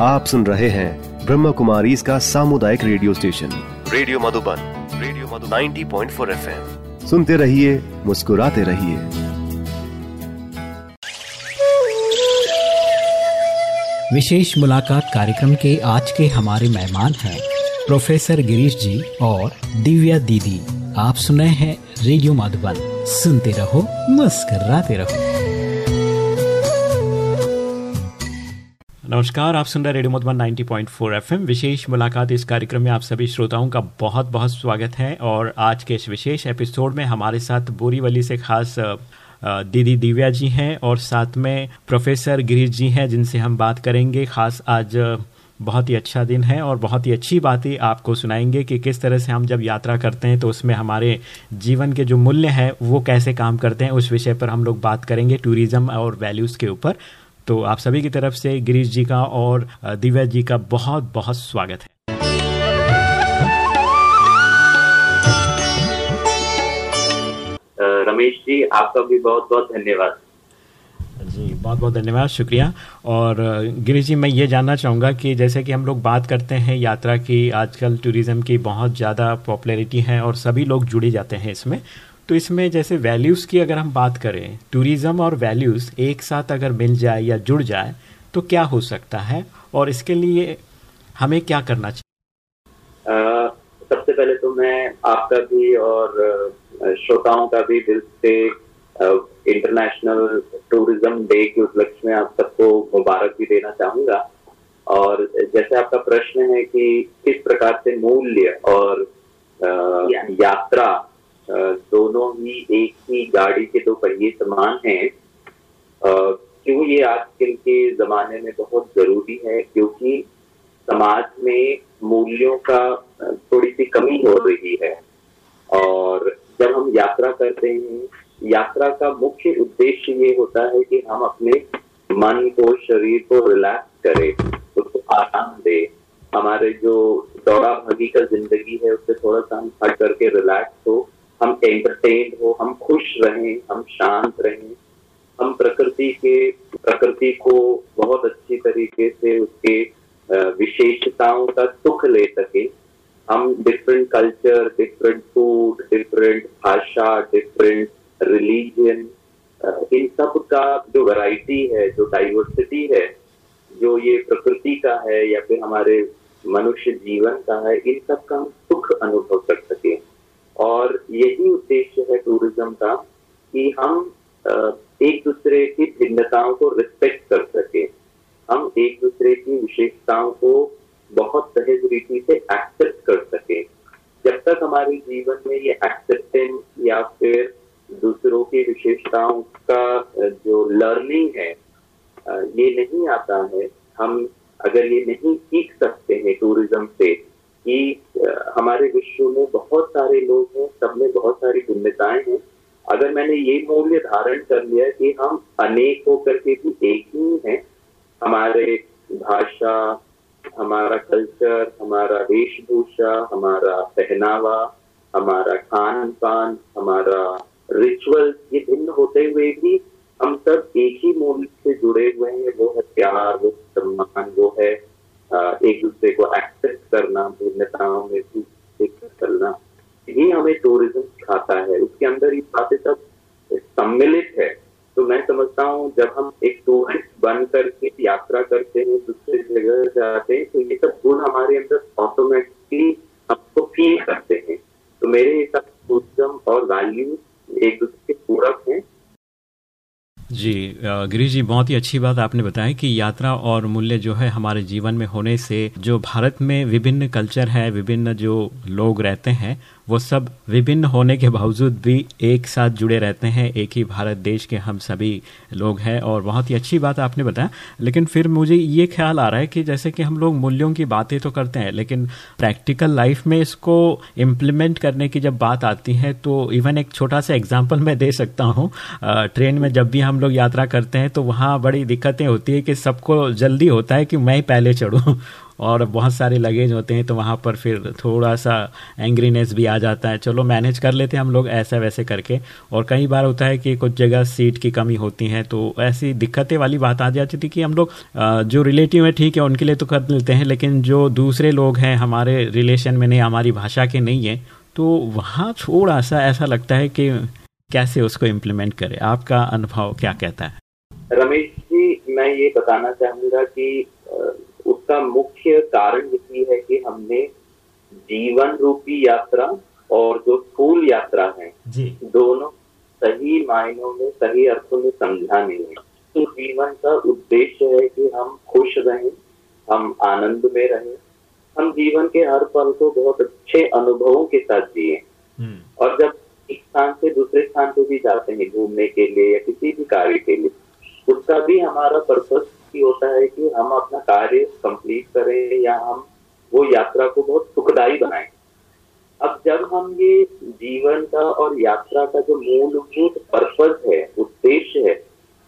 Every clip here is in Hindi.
आप सुन रहे हैं ब्रह्म कुमारी इसका सामुदायिक radio station. Radio Madhuban radio Madhuban. 90.4 FM. सुनते रहिए मुस्कुराते रहिए। विशेष मुलाकात कार्यक्रम के आज के हमारे मेहमान हैं प्रोफेसर गिरीश जी और दिव्या दीदी। आप सुने हैं रेडियो माधुबन। सुनते रहो मुस्कराते रहो। नमस्कार, आप सुन रहे रेडियो मधुबन 90.4 एफएम। विशेष मुलाकात इस कार्यक्रम में आप सभी श्रोताओं का बहुत बहुत स्वागत है और आज के इस विशेष एपिसोड में हमारे साथ बोरीवली से खास दीदी दिव्या जी हैं और साथ में प्रोफेसर गिरीश जी हैं जिनसे हम बात करेंगे। खास आज बहुत ही अच्छा दिन है और बहुत ही अच्छी बातें आपको सुनाएँगे कि किस तरह से हम जब यात्रा करते हैं तो उसमें हमारे जीवन के जो मूल्य हैं वो कैसे काम करते हैं, उस विषय पर हम लोग बात करेंगे टूरिज़्म और वैल्यूज़ के ऊपर। तो आप सभी की तरफ़ से गिरीश जी का और दिव्या जी का बहुत बहुत स्वागत है। रमेश जी आपका भी बहुत बहुत धन्यवाद। जी बहुत बहुत धन्यवाद शुक्रिया। और गिरीश जी मैं ये जानना चाहूँगा कि जैसे कि हम लोग बात करते हैं यात्रा की आजकल टूरिज़्म की बहुत ज़्यादा पॉपुलैरिटी है और सभी लोग जुड़े जाते हैं इसमें। तो इसमें जैसे वैल्यूज़ की अगर हम बात करें टूरिज़्म और वैल्यूज़ एक साथ अगर मिल जाए या जुड़ जाए तो क्या हो सकता है? और इसके लिए हमें क्या करना चाहिए? सबसे पहले तो मैं आपका भी और श्रोताओं का भी दिल से इंटरनेशनल टूरिज़्म डे के उपलक्ष्य में आप सबको मुबारक भी देना चाहूँगा। और जैसे आपका प्रश्न है कि किस प्रकार से मूल्य और आ, यात्रा दोनों ही एक ही गाड़ी के दो पहिए समान हैं। क्यों ये आजकल के जमाने में बहुत ज़रूरी है? क्योंकि समाज में मूल्यों का थोड़ी सी कमी हो रही है। और जब हम यात्रा करते हैं, यात्रा का मुख्य उद्देश्य ये होता है कि हम अपने मन को, शरीर को रिलैक्स करें, उसको आराम दे। हमारे जो दौड़ा भागी का ज़िंदगी है, उससे थोड़ा सा हम हट करके रिलैक्स हो। हम एंटरटेन हो, हम खुश रहें, हम शांत रहें। हम प्रकृति के, प्रकृति को बहुत अच्छी तरीके से उसके विशेषताओं का सुख ले सके। हम different culture different food different भाषा डिफरेंट रिलीजन इन सब का जो वैरायटी है, जो डाइवर्सिटी है, जो ये प्रकृति का है या फिर हमारे मनुष्य जीवन का है, इन सब का हम सुख अनुभव कर सके। और यही उद्देश्य है टूरिज़्म का कि हम एक दूसरे की भिन्नताओं को रिस्पेक्ट कर सके। हम एक दूसरे की विशेषताओं को बहुत सहज रीति से एक्सेप्ट कर सके। जब तक हमारे जीवन में ये एक्सेप्टेंस या फिर दूसरों की विशेषताओं का जो लर्निंग है ये नहीं आता है, हम अगर ये नहीं सीख सकते हैं टूरिज़्म से कि हमारे विश्व में बहुत सारे लोग हैं, सब में बहुत सारी भिन्नताएँ हैं। अगर मैंने ये मूल्य धारण कर लिया कि हम अनेक होकर के भी एक ही हैं, हमारे भाषा, हमारा कल्चर हमारा वेशभूषा, हमारा पहनावा, हमारा खान पान हमारा रिचुअल ये भिन्न होते हुए भी हम सब एक ही मूल से जुड़े हुए हैं। वो है प्यार, वो सम्मान, वो है एक दूसरे को एक्सेप्ट करना, भिन्नताओं में चलना ये हमें टूरिज़्म सिखाता है। उसके अंदर ये बातें सब सम्मिलित है। तो मैं समझता हूँ, जब हम एक टूरिस्ट बन करके यात्रा करते हैं, दूसरे जगह जाते हैं तो ये सब गुण हमारे अंदर ऑटोमेटिकली हमको फील करते हैं। तो मेरे हिसाब से टूरिज़्म और वैल्यू एक दूसरे के पूरक हैं। जी गिरीश जी बहुत ही अच्छी बात आपने बताया कि यात्रा और मूल्य जो है हमारे जीवन में होने से जो भारत में विभिन्न कल्चर है, विभिन्न जो लोग रहते हैं वो सब विभिन्न होने के बावजूद भी एक साथ जुड़े रहते हैं, एक ही भारत देश के हम सभी लोग हैं, और बहुत ही अच्छी बात आपने बताया। लेकिन फिर मुझे ये ख्याल आ रहा है कि जैसे कि हम लोग मूल्यों की बातें तो करते हैं, लेकिन प्रैक्टिकल लाइफ में इसको इम्प्लीमेंट करने की जब बात आती है तो इवन एक छोटा सा एग्ज़ाम्पल मैं दे सकता हूँ। ट्रेन में जब भी हम लोग यात्रा करते हैं तो वहाँ बड़ी दिक्कतें होती है कि सबको जल्दी होता है कि मैं पहले चढ़ूँ। और बहुत सारे लगेज होते हैं तो वहाँ पर फिर थोड़ा सा एंग्रीनेस भी आ जाता है। चलो मैनेज कर लेते हैं हम लोग ऐसा वैसे करके। और कई बार होता है कि कुछ जगह सीट की कमी होती है तो ऐसी दिक्कतें वाली बात आ जाती थी कि हम लोग जो रिलेटिव है, ठीक है, उनके लिए तो कर लेते हैं, लेकिन जो दूसरे लोग हैं, हमारे रिलेशन में नहीं, हमारी भाषा के नहीं है तो वहाँ थोड़ा सा ऐसा लगता है कि कैसे उसको इम्प्लीमेंट करें। आपका अनुभव क्या कहता है? रमेश जी, मैं ये बताना चाहूँगा कि उसका मुख्य कारण यही है कि हमने जीवन रूपी यात्रा और जो फूल यात्रा है दोनों सही मायनों में सही अर्थों में समझा नहीं है। तो जीवन का उद्देश्य है कि हम खुश रहें हम आनंद में रहें। हम जीवन के हर पल को बहुत अच्छे अनुभवों के साथ जिए। हम्म। और जब एक स्थान से दूसरे स्थान पे भी जाते हैं घूमने के लिए या किसी भी कार्य के लिए उसका भी हमारा पर्पज ही होता है कि हम अपना कार्य कंप्लीट करें या हम वो यात्रा को बहुत सुखदायी बनाएँ। अब जब हम ये जीवन का और यात्रा का जो मूलभूत पर्पज है, उद्देश्य है,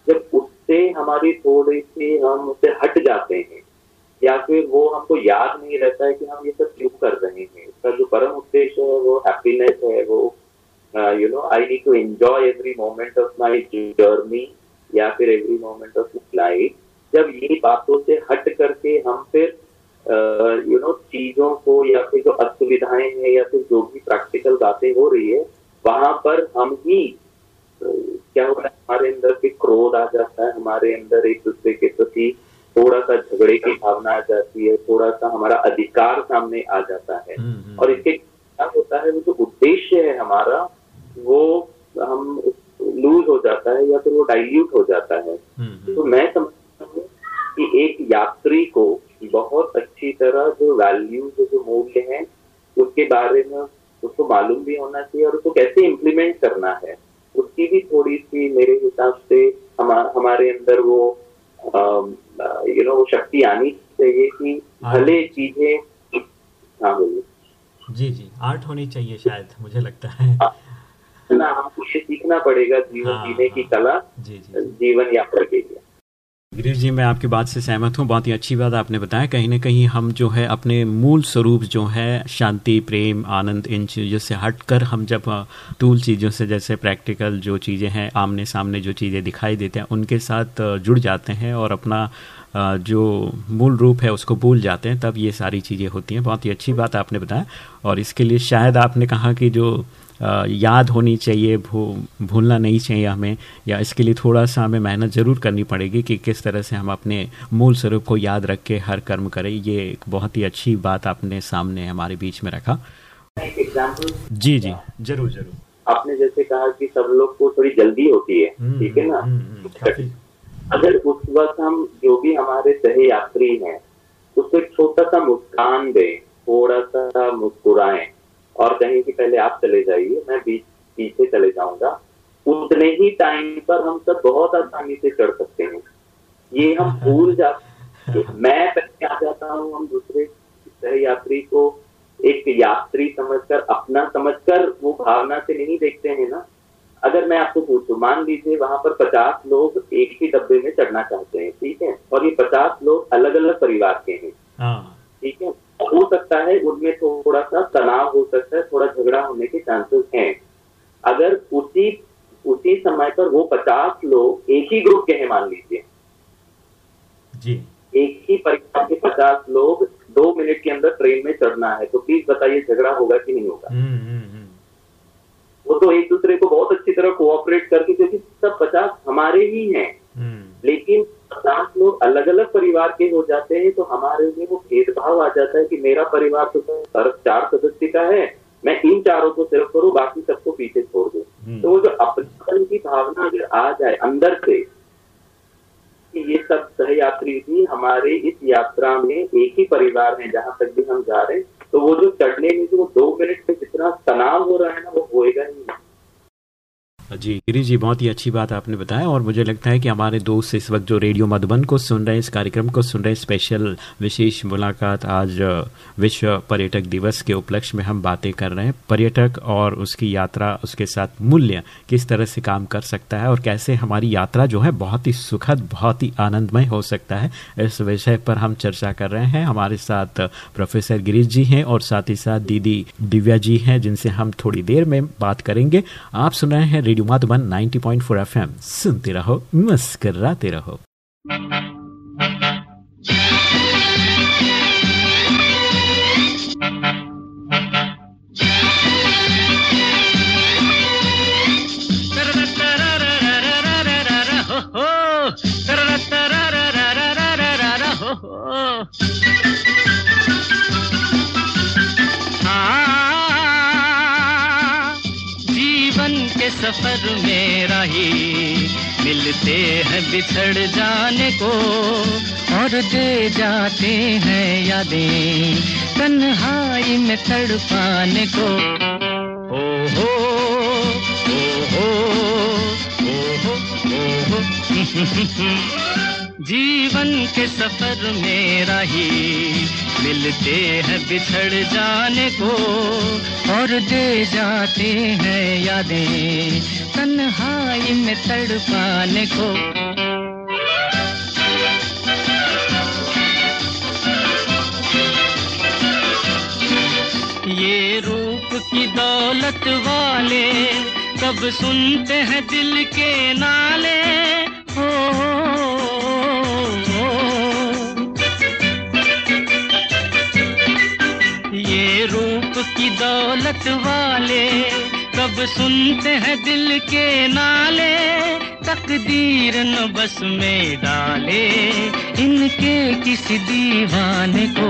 जब उससे हमारी थोड़ी सी हम उससे हट जाते हैं, या फिर वो हमको याद नहीं रहता है कि हम ये सब क्यों कर रहे हैं, उसका जो परम उद्देश्य है, वो हैप्पीनेस है, वो you know I need to enjoy every moment of my journey या फिर एवरी मोमेंट ऑफ़ लाइफ जब ये बातों से हट करके हम फिर यू नो चीज़ों को या फिर जो असुविधाएँ हैं या फिर जो भी प्रैक्टिकल बातें हो रही है वहाँ पर हम ही क्या हो रहा है हमारे अंदर भी क्रोध आ जाता है हमारे अंदर एक दूसरे के प्रति थोड़ा सा झगड़े की भावना आ जाती है थोड़ा सा हमारा अधिकार सामने आ जाता है। हम्म, हम्म। और इसके क्या होता है वो जो उद्देश्य है हमारा वो हम लूज हो जाता है या फिर वो डाइल्यूट हो जाता है। हम्म, तो मैं समझता हूँ कि एक यात्री को बहुत अच्छी तरह जो वैल्यू जो मूल्य है उसके बारे में उसको मालूम भी होना चाहिए और उसको कैसे इम्प्लीमेंट करना है उसकी भी थोड़ी सी मेरे हिसाब से हमारे अंदर वो यू नो वो शक्ति आनी चाहिए कि हाँ। भले चीज़ें हाँ बोलिए जी जी आर्ट होनी चाहिए शायद मुझे लगता है हाँ। ना हमको ये सीखना पड़ेगा जीवन हाँ, जीने की कला जी, जी, जीवन यात्रा के लिए गिरीश जी, मैं आपकी बात से सहमत हूँ। बहुत ही अच्छी बात आपने बताया। कहीं ना कहीं हम जो है अपने मूल स्वरूप जो है, शांति, प्रेम, आनंद, इन चीज़ों से हटकर हम जब तूल चीज़ों से जैसे प्रैक्टिकल जो चीज़ें हैं आमने सामने जो चीज़ें दिखाई देते हैं, उनके साथ जुड़ जाते हैं और अपना जो मूल रूप है उसको भूल जाते हैं, तब ये सारी चीज़ें होती हैं। बहुत ही अच्छी बात आपने बताया। और इसके लिए शायद आपने कहा कि जो याद होनी चाहिए भू भूलना नहीं चाहिए हमें या इसके लिए थोड़ा सा हमें मेहनत ज़रूर करनी पड़ेगी कि किस तरह से हम अपने मूल स्वरूप को याद रख के हर कर्म करें। ये एक बहुत ही अच्छी बात आपने सामने हमारे बीच में रखा। जी जी ज़रूर ज़रूर। आपने जैसे कहा कि सब लोग को थोड़ी जल्दी होती है हम्म, ठीक है ना? हम्म, हम्म, अगर उस वक्त हम जो भी हमारे सही यात्री हैं उसको एक छोटा सा मुस्कान दे थोड़ा सा मुस्कुराएँ। और कहें कि पहले आप चले जाइए मैं बीच पीछे चले जाऊँगा। उतने ही टाइम पर हम सब बहुत आसानी से चढ़ सकते हैं। ये हम भूल जाते मैं पहले आ जाता हूँ हम दूसरे यात्री को। एक यात्री समझकर अपना समझकर वो भावना से नहीं देखते हैं ना। अगर मैं आपको पूछूँ मान लीजिए वहाँ पर पचास लोग एक ही डब्बे में चढ़ना चाहते हैं ठीक है? और ये पचास लोग अलग अलग परिवार के हैं। हाँ। ठीक है? हो सकता है उनमें थोड़ा सा तनाव हो सकता है थोड़ा झगड़ा होने के चांसेस हैं। अगर उसी उसी समय पर वो पचास लोग एक ही ग्रुप के हैं मान लीजिए। जी। एक ही परीक्षा के पचास लोग दो मिनट के अंदर ट्रेन में चढ़ना है तो प्लीज़ बताइए झगड़ा होगा कि नहीं होगा। हम्म, हम्म, हम्म। वो तो एक दूसरे को बहुत अच्छी तरह कोऑपरेट करके क्योंकि सब पचास हमारे ही हैं। लेकिन पचास लोग अलग अलग परिवार के हो जाते हैं तो हमारे में वो भेदभाव आ जाता है कि मेरा परिवार तो सिर्फ़ चार सदस्य का है मैं इन चारों को सिर्फ़ करूँ बाकी सबको पीछे छोड़ दू हम्म। तो वो जो अपने की भावना अगर आ जाए अंदर से कि ये सब सहयात्री भी हमारे इस यात्रा में एक ही परिवार है जहाँ तक भी हम जा रहे हैं तो वो जो चढ़ने में जो दो मिनट में जितना तनाव हो रहा है ना वो होएगा ही नहीं जी, गिरी जी, बहुत ही अच्छी बात आपने बताया और मुझे लगता है कि हमारे दोस्त इस वक्त जो रेडियो मधुबन को सुन रहे हैं, इस कार्यक्रम को सुन रहे हैं, स्पेशल विशेष मुलाकात आज विश्व पर्यटक दिवस के उपलक्ष्य में हम बातें कर रहे हैं। पर्यटक और उसकी यात्रा, उसके साथ मूल्य किस तरह से काम कर सकता है और कैसे हमारी यात्रा जो है बहुत ही सुखद, बहुत ही आनंदमय हो सकता है, इस विषय पर हम चर्चा कर रहे हैं। हमारे साथ प्रोफेसर गिरीश जी हैं और साथ ही साथ दीदी दिव्या जी हैं, जिनसे हम थोड़ी देर में बात करेंगे। आप सुन रहे हैं रेडियो रेडियो माधुबन 90.4 एफएम सुनते रहो मस्कराते रहो। मिलते हैं बिछड़ जाने को, और दे जाते हैं यादें तन्हाई में तड़ पाने को। ओ हो ओ हो ओ हो ओ हो जीवन के सफ़र मेरा ही, मिलते हैं बिछड़ जाने को, और दे जाते हैं यादें तन्हाई में तड़ पाने को। ये रूप की दौलत वाले कब सुनते हैं दिल के नाले। हो ये रूप की दौलत वाले कब सुनते हैं दिल के नाले? तकदीर न बस में डाले इनके किसी दीवाने को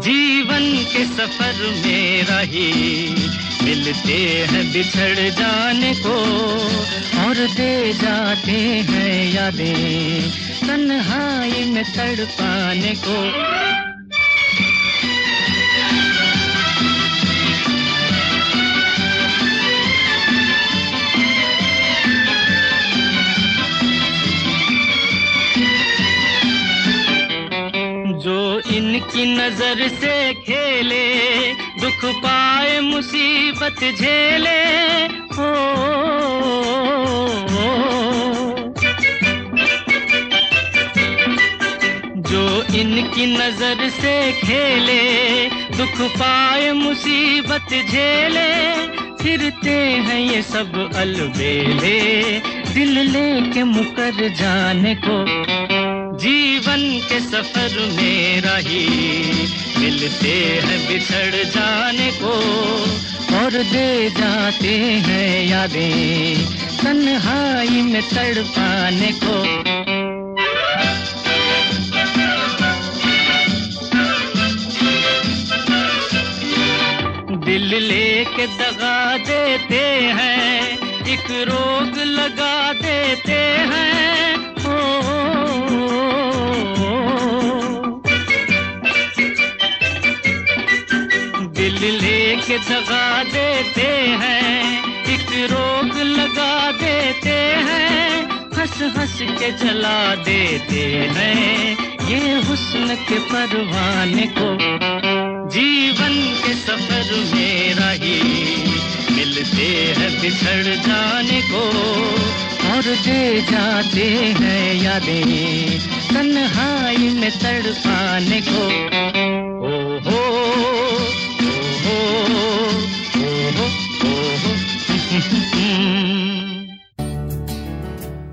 जीवन के सफ़र में रही मिलते हैं बिछड़ जाने को। और दे जाते हैं यादें तन्हाई में तड़ पाने को। की नज़र से खेले दुख पाए मुसीबत झेले। हो, जो इनकी नज़र से खेले दुख पाए मुसीबत झेले। फिरते हैं ये सब अलबेले दिल लेके मुकर जाने को। जीवन के सफ़र में रही मिलते हैं बिछड़ जाने को और दे जाते हैं यादें तन्हाई में तड़ पाने को। दिल लेके दगा देते हैं, एक रोग लगा देते हैं। के दगा देते हैं, एक रोग लगा देते हैं, हंस हंस के जला देते हैं। ये हुस्न के परवाने को जीवन के सफ़र में रही मिलते हैं बिछड़ जाने को। और दे जाते हैं यादें तन्हाई में तड़ पाने को ओ हो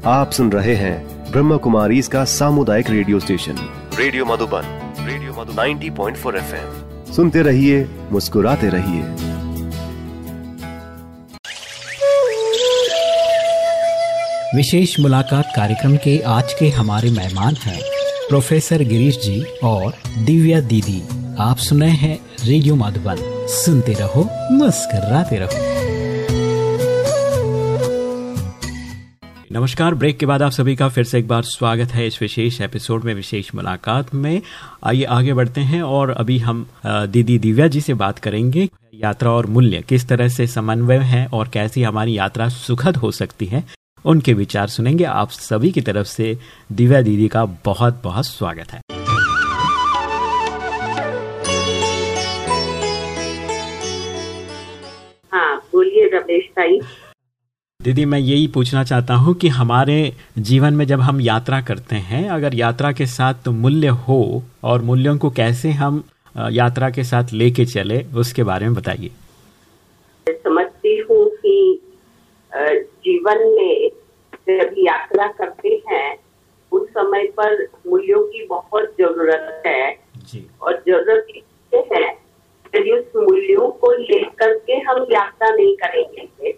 आप सुन रहे हैं ब्रह्म कुमारी इसका सामुदायिक radio station. Radio Madhuban radio Madhu 90.4 point सुनते रहिए मुस्कुराते रहिए। विशेष मुलाकात कार्यक्रम के आज के हमारे मेहमान हैं प्रोफेसर गिरीश जी और दिव्या दीदी। आप सुने हैं रेडियो मधुबन। सुनते रहो, मुस्कराते रहो। नमस्कार, ब्रेक के बाद आप सभी का फिर से एक बार स्वागत है इस विशेष एपिसोड में, विशेष मुलाकात में। आइए, आगे बढ़ते हैं और अभी हम दीदी दिव्या जी से बात करेंगे। यात्रा और मूल्य, किस तरह से समन्वय है और कैसी हमारी यात्रा सुखद हो सकती है? उनके विचार सुनेंगे। आप सभी की तरफ़ से दिव्या दीदी का बहुत बहुत स्वागत है। हाँ बोलिए रमेश भाई। दीदी मैं यही पूछना चाहता हूँ कि हमारे जीवन में जब हम यात्रा करते हैं अगर यात्रा के साथ तो मूल्य हो और मूल्यों को कैसे हम यात्रा के साथ लेके चले उसके बारे में बताइए। समझती हूँ कि जीवन में जब यात्रा करते हैं उस समय पर मूल्यों की बहुत ज़रूरत है जी। और ज़रूरत ये है यदि उस मूल्यों को लेकर के हम यात्रा नहीं करेंगे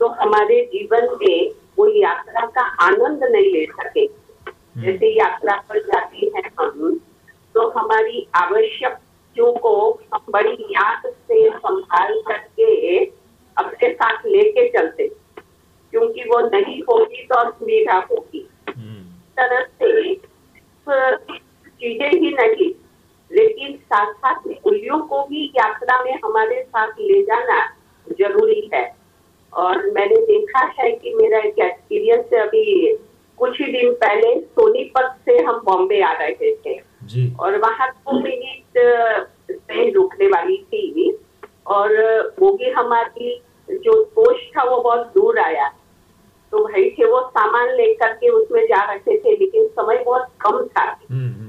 तो हमारे जीवन में वो यात्रा का आनंद नहीं ले सके हम्म। जैसे यात्रा पर जाती है हम तो हमारी आवश्यक को हम बड़ी याद से संभाल करके अपने साथ लेके चलते। क्योंकि वो नहीं होगी तो असुविधा होगी। हम्म। तरह से चीज़ें ही नहीं लेकिन साथ साथ मूल्यों को भी यात्रा में हमारे साथ ले जाना ज़रूरी है। और मैंने देखा है कि मेरा एक एक्सपीरियंस अभी कुछ ही दिन पहले सोनीपत से हम बॉम्बे आ रहे थे। जी। और वहाँ दो मिनट ट्रेन रुकने वाली थी। और वो भी हमारी जो पोस्ट था वो बहुत दूर आया। तो भाई थे वो सामान लेकर के उसमें जा रहे थे लेकिन समय बहुत कम था।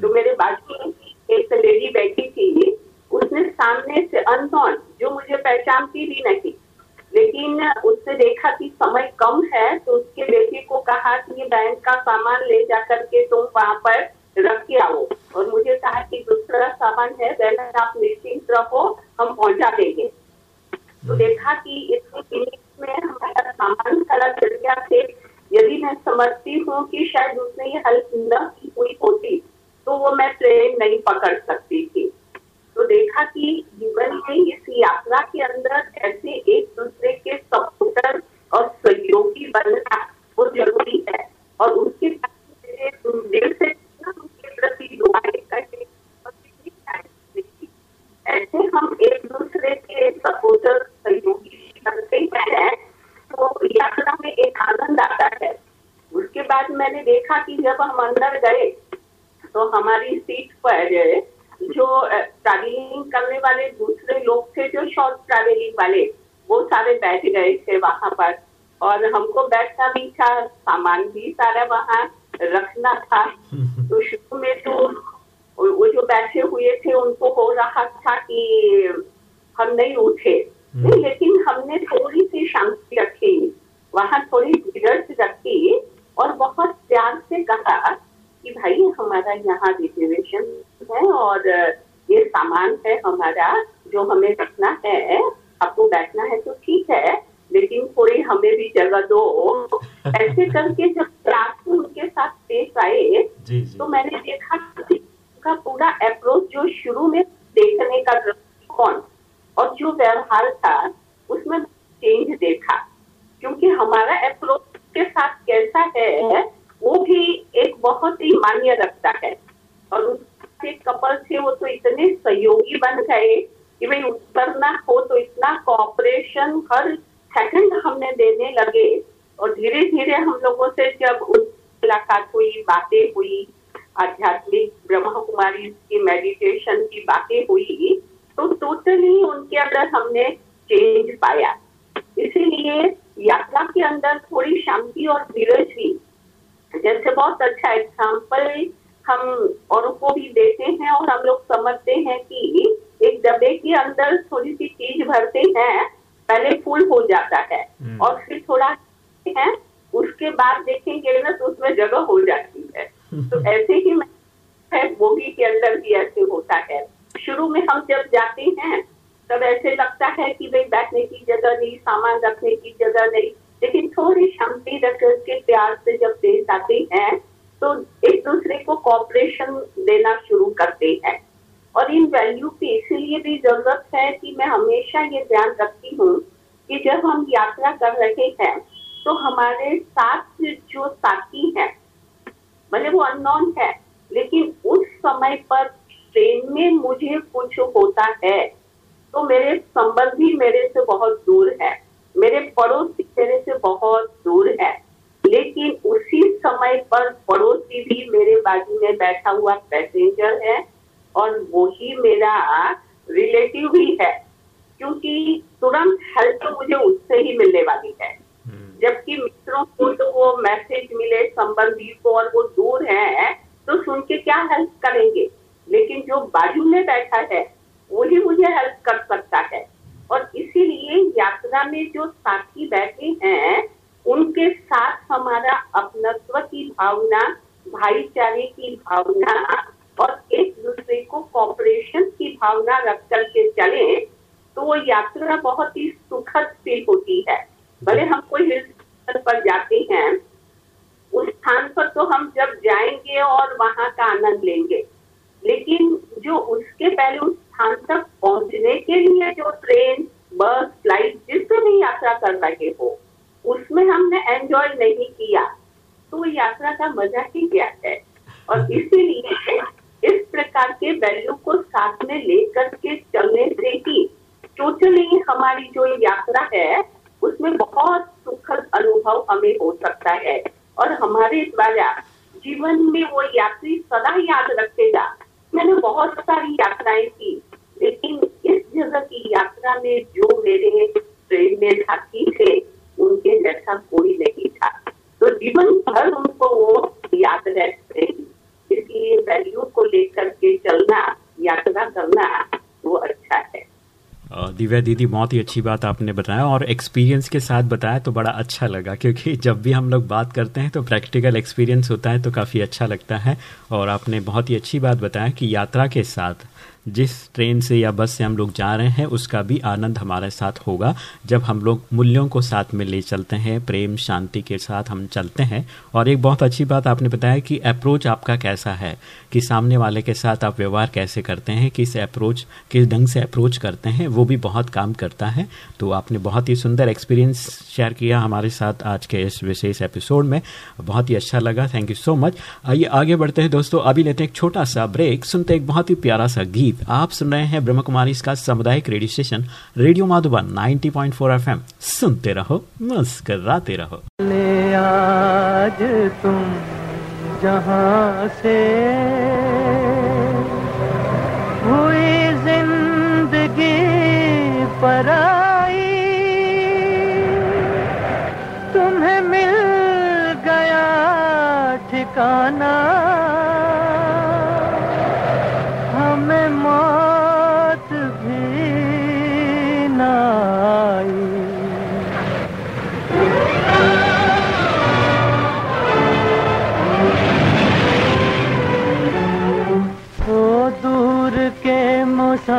तो मेरे बाजू एक लेडी बैठी थी उसने सामने से अननोन जो मुझे पहचानती भी नहीं लेकिन उससे देखा कि समय कम है तो उसके बेटे को कहा कि ये बैंक का सामान ले जा करके तुम वहाँ पर रख के आओ। और मुझे कहा कि दूसरा सामान है वैसे आप निश्चिंत रहो हम पहुँचा देंगे। तो देखा कि इतनी में हमारा सामान सारा चल गया थे। यदि मैं समझती हूँ कि शायद उसने ये हेल्प न की हुई होती तो वो मैं ट्रेन नहीं पकड़ सकती थी। तो देखा कि जीवन में इस यात्रा के अंदर कैसे एक दूसरे के सपोर्टर और सहयोगी बनना वो ज़रूरी है। और उसके साथ मेरे दिल से प्रति दुआएँ करके ऐसे हम एक दूसरे के सपोर्टर सहयोगी करते हैं तो यात्रा में एक आनंद आता है उसके बाद मैंने देखा कि जब हम अंदर गए तो हमारी सीट पर जो ट्रैवलिंग करने वाले दूसरे लोग थे जो शॉर्ट ट्रैवलिंग वाले वो सारे बैठ गए थे वहाँ पर। और हमको बैठना भी था सामान भी सारा वहाँ रखना था। तो शुरू में तो वो जो बैठे हुए थे उनको हो रहा था कि हम नहीं उठे। नहीं लेकिन हमने थोड़ी सी शांति रखी वहाँ थोड़ी धीरज रखी और बहुत प्यार से कहा कि भाई हमारा यहाँ रिजर्वेशन है और ये सामान है हमारा जो हमें रखना है आपको बैठना है तो ठीक है लेकिन थोड़ी हमें भी जगह दो। ऐसे करके जब क्लास उनके साथ पेश आए तो मैंने देखा का पूरा अप्रोच जो शुरू में देखने का दृष्टिकोण और जो व्यवहार था उसमें चेंज देखा क्योंकि हमारा अप्रोच के साथ कैसा है वो भी एक बहुत ही मान्य रखता है। और उसके कपल थे, वो तो इतने सहयोगी बन गए कि भाई उतरना हो तो इतना कॉपरेशन हर सेकंड हमने देने लगे। और धीरे धीरे हम लोगों से जब मुलाकात हुई, बातें हुई, आध्यात्मिक ब्रह्म कुमारी की मेडिटेशन की बातें हुई तो टोटली उनके अंदर हमने चेंज पाया। इसीलिए यात्रा के अंदर थोड़ी शांति और धीरज भी जैसे बहुत अच्छा एग्ज़ाम्पल हम औरों को भी देते हैं और हम लोग समझते हैं कि एक डब्बे के अंदर थोड़ी सी चीज़ भरते हैं पहले फुल हो जाता है हम्म। और फिर थोड़ा है उसके बाद देखेंगे ना तो उसमें जगह हो जाती है। तो ऐसे ही है बोगी के अंदर भी ऐसे होता है। शुरू में हम जब जाते हैं तब ऐसे लगता है कि भाई बैठने की जगह नहीं सामान रखने की जगह नहीं। लेकिन थोड़ी शांति रख के प्यार से जब पेश आते हैं तो एक दूसरे को कॉपरेशन देना शुरू करते हैं। और इन वैल्यू की इसीलिए भी ज़रूरत है कि मैं हमेशा ये ध्यान रखती हूँ कि जब हम यात्रा कर रहे हैं तो हमारे साथ जो साथी हैं, भले वो अननोन है, लेकिन उस समय पर ट्रेन में मुझे कुछ होता है तो मेरे संबंधी मेरे से बहुत दूर है। मेरे पड़ोसी मेरे से बहुत दूर है लेकिन उसी समय पर पड़ोसी भी मेरे बाजू में बैठा हुआ पैसेंजर है और वही मेरा रिलेटिव भी है क्योंकि तुरंत हेल्प तो मुझे उससे ही मिलने वाली है हम्म। जबकि मित्रों को तो वो मैसेज मिले संबंधी को और वो दूर है तो सुन के क्या हेल्प करेंगे लेकिन जो बाजू में बैठा है वही मुझे हेल्प कर सकता है और इसीलिए यात्रा में जो साथी बैठे हैं, उनके साथ हमारा अपनत्व की भावना, भाईचारे की भावना और एक दूसरे को कॉपरेशन की भावना रख करके चले तो वो यात्रा बहुत ही सुखद फील होती है। भले हम कोई हिल पर जाते हैं, उस स्थान पर तो हम जब जाएँगे और वहाँ का आनंद लेंगे। लेकिन जो उसके पहले उस स्थान तक पहुँचने के लिए जो ट्रेन बस फ़्लाइट जिससे भी यात्रा कर रहे हो, उसमें हमने एंजॉय नहीं किया। तो यात्रा का मज़ा ही क्या है? और इसीलिए इस प्रकार के वैल्यू को साथ में लेकर के चलने से ही टोटली हमारी जो यात्रा है, उसमें बहुत सुखद अनुभव हमें हो सकता है। और हमारे द्वारा जीवन में वो यात्री सदा याद रखेगा। मैंने बहुत सारी यात्राएँ की, लेकिन इस जगह की यात्रा में जो मेरे ट्रेन में साथी थे उनके जैसा कोई नहीं था। तो जीवन भर उनको वो याद रहते इसलिए वैल्यू को लेकर के चलना, यात्रा करना वो अच्छा है। दिव्या दीदी, बहुत ही अच्छी बात आपने बताया और एक्सपीरियंस के साथ बताया तो बड़ा अच्छा लगा, क्योंकि जब भी हम लोग बात करते हैं तो प्रैक्टिकल एक्सपीरियंस होता है तो काफ़ी अच्छा लगता है। और आपने बहुत ही अच्छी बात बताया कि यात्रा के साथ जिस ट्रेन से या बस से हम लोग जा रहे हैं, उसका भी आनंद हमारे साथ होगा। जब हम लोग मूल्यों को साथ में ले चलते हैं, प्रेम, शांति के साथ हम चलते हैं। और एक बहुत अच्छी बात आपने बताया कि अप्रोच आपका कैसा है, कि सामने वाले के साथ आप व्यवहार कैसे करते हैं, किस अप्रोच किस ढंग से अप्रोच करते हैं, वो भी बहुत काम करता है। तो आपने बहुत ही सुंदर एक्सपीरियंस शेयर किया हमारे साथ आज के इस विशेष एपिसोड में। बहुत ही अच्छा लगा। थैंक यू सो मच आइए, आगे बढ़ते हैं दोस्तों। अभी लेते हैं एक छोटा सा ब्रेक सुनते एक बहुत ही प्यारा सा गीत। आप सुन रहे हैं ब्रह्म कुमारी इसका सामुदायिक radio station, radio Madhuban 90.4 FM. सुनते रहो, मुस्कराते रहो। ले आज तुम जहाँ से हुई ज़िंदगी पर तुम्हें मिल गया ठिकाना।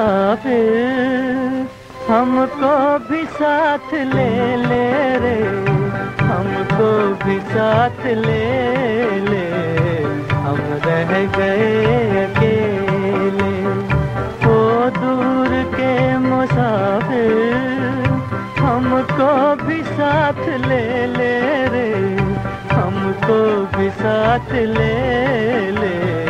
मुसाफिर हमको भी साथ ले ले रे हमको भी साथ ले ले, हम रह गए अकेले। ओ दूर के मुसाफिर हमको भी साथ ले ले रे हमको भी साथ ले ले।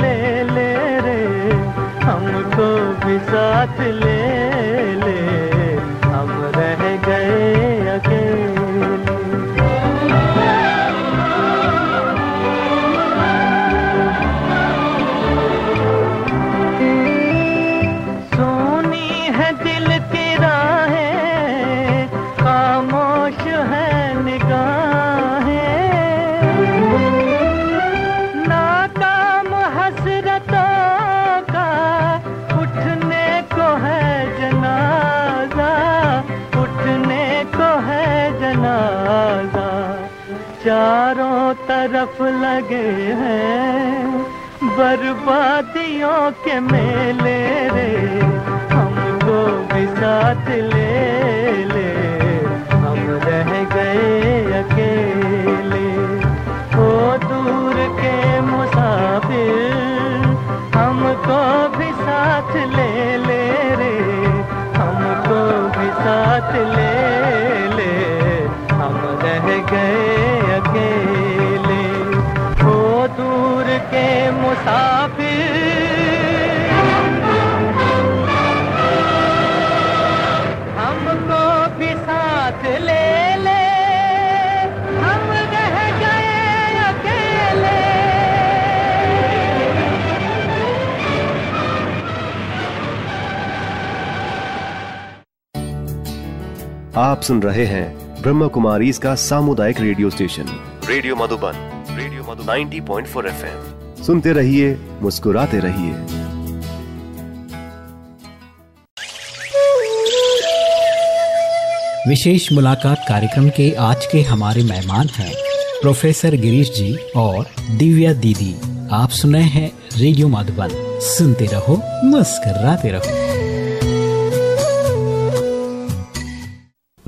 ले ले रे हमको भी साथ ले तरफ़ लगे हैं, बर्बादियों के मेले रे, हमको भी साथ ले ले, हम रह गए अकेले। ओ दूर के मुसाफिर, हमको भी साथ ले भी साथ ले आप सुन रहे हैं ब्रह्म कुमारी इसका सामुदायिक radio station. Radio Madhuban. Radio Madhu 90.4 FM. सुनते रहिए, मुस्कुराते रहिए। विशेष मुलाकात कार्यक्रम के आज के हमारे मेहमान हैं प्रोफेसर गिरीश जी और दिव्या दीदी। आप सुने हैं रेडियो माधुबन। सुनते रहो, मुस्कराते रहो।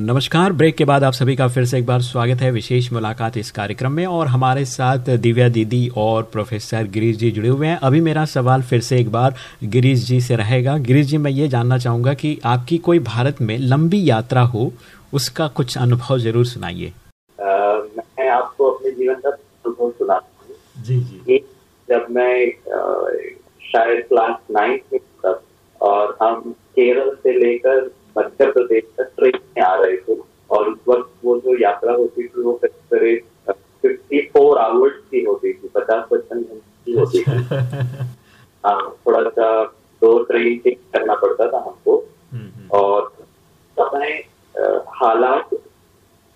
नमस्कार। ब्रेक के बाद आप सभी का फिर से एक बार स्वागत है विशेष मुलाकात इस कार्यक्रम में और हमारे साथ दिव्या दीदी और प्रोफेसर गिरीश जी जुड़े हुए हैं। अभी मेरा सवाल फिर से एक बार गिरीश जी से रहेगा। गिरीश जी मैं ये जानना चाहूँगा कि आपकी कोई भारत में लंबी यात्रा हो उसका कुछ अनुभव ज़रूर सुनाइए। मैं आपको अपने जीवन का अनुभव सुनाता हूँ। जी जी। जब मैं शायद क्लास नाइन्थ में था और हम केरल से लेकर मध्य प्रदेश तक ट्रेन में आ रहे थे और उस वक्त वो जो यात्रा होती थी वो करीब करीब फिफ्टी फोर आवर्स की होती थी पचास पचपन घंटे की होती थी। हाँ थोड़ा सा दो ट्रेन चेंज करना पड़ता था हमको। और समय हालात